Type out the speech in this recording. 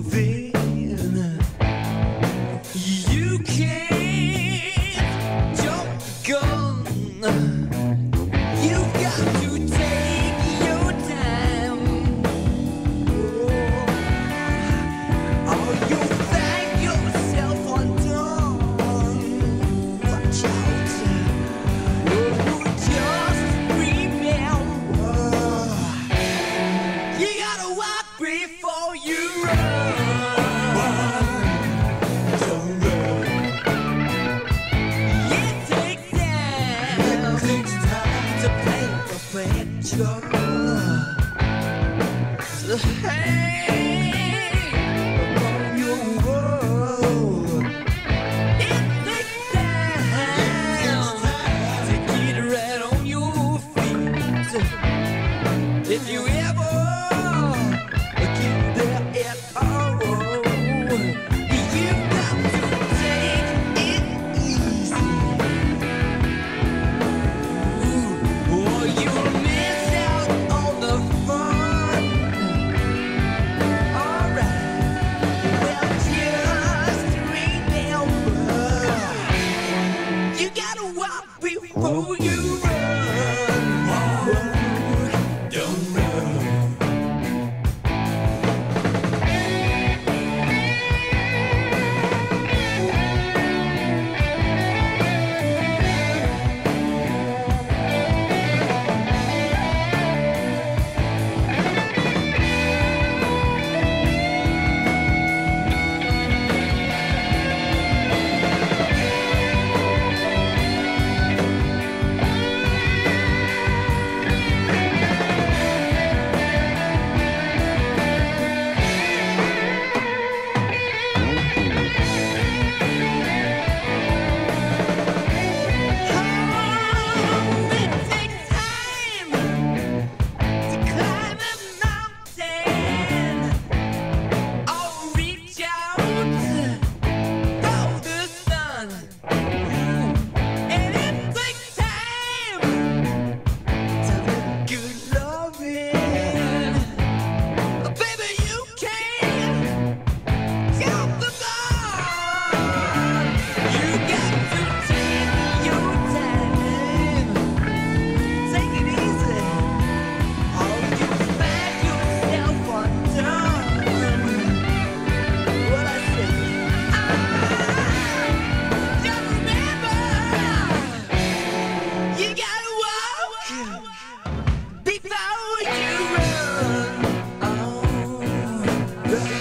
thee. Hang 네.